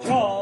John.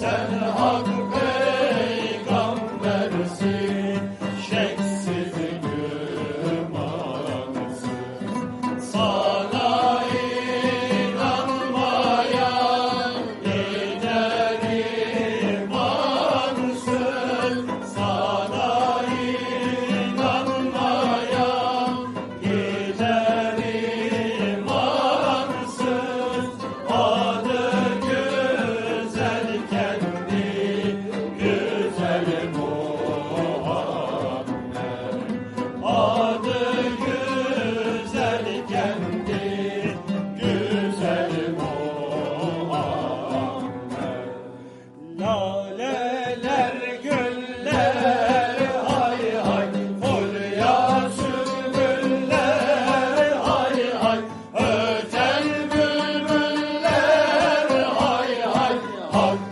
sen hak home.